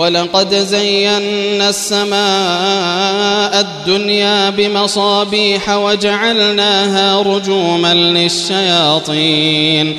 ولقد زينا السماء الدنيا بمصابيح وجعلناها رجوما للشياطين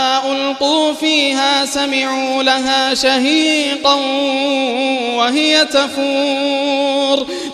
ألقوا فيها سمعوا لها شهيقا وهي تفور.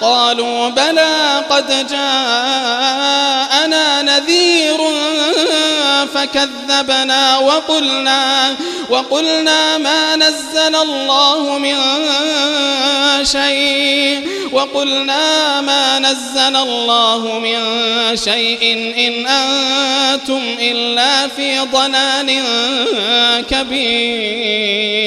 قالوا بلى قد جاءنا نذير فكذبنا وقلنا وقلنا ما نزل الله من شيء وقلنا ما نزل الله من شيء إن أنتم إلا في ضلال كبير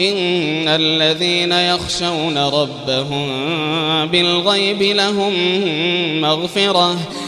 إن الذين يخشون ربهم بالغيب لهم مغفرة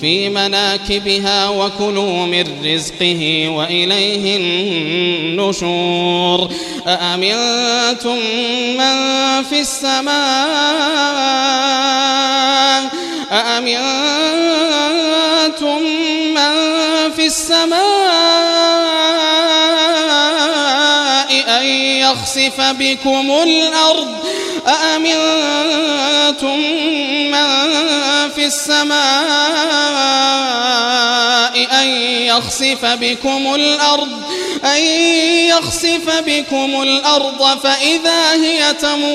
في مناكبها وكلوا من رزقه وإليه النشور. أأمنتم من في السماء؟ أأمنتم من في السماء أن يخسف بكم الأرض؟ أأمنتم من في السماء أن يخسف بكم الأرض أن يخسف بكم الأرض فإذا هي تمور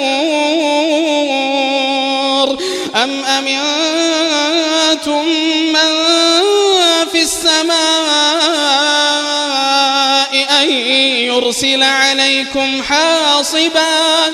أم أمنتم من في السماء أن يرسل عليكم حاصبا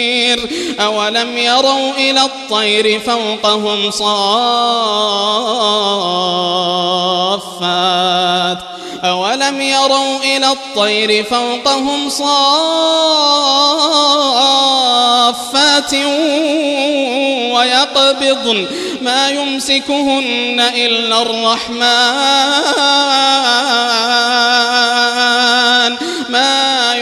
أولم يروا إلى الطير فوقهم صافات أولم يروا إلى الطير فوقهم صافات ويقبضن ما يمسكهن إلا الرحمن ما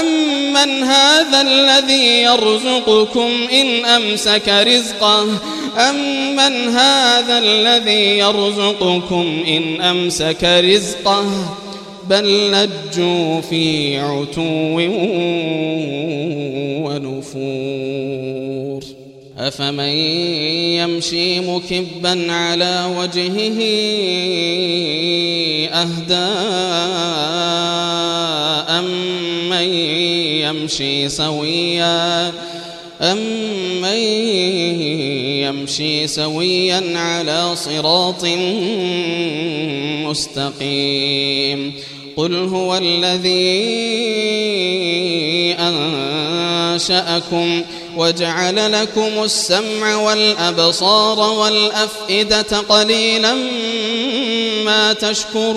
أمن هذا الذي يرزقكم إن أمسك رزقه أمن هذا الذي يرزقكم إن أمسك رزقه بل لجوا في عتو ونفور أفمن يمشي مكبا على وجهه أهدى أمن يمشي سويا. أمن يمشي سويا على صراط مستقيم. قل هو الذي أنشأكم وجعل لكم السمع والأبصار والأفئدة قليلا ما تشكرون.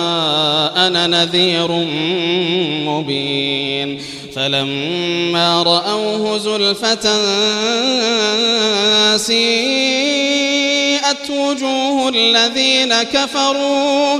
أنا نذير مبين. فلما رأوه زلفة سيئت وجوه الذين كفروا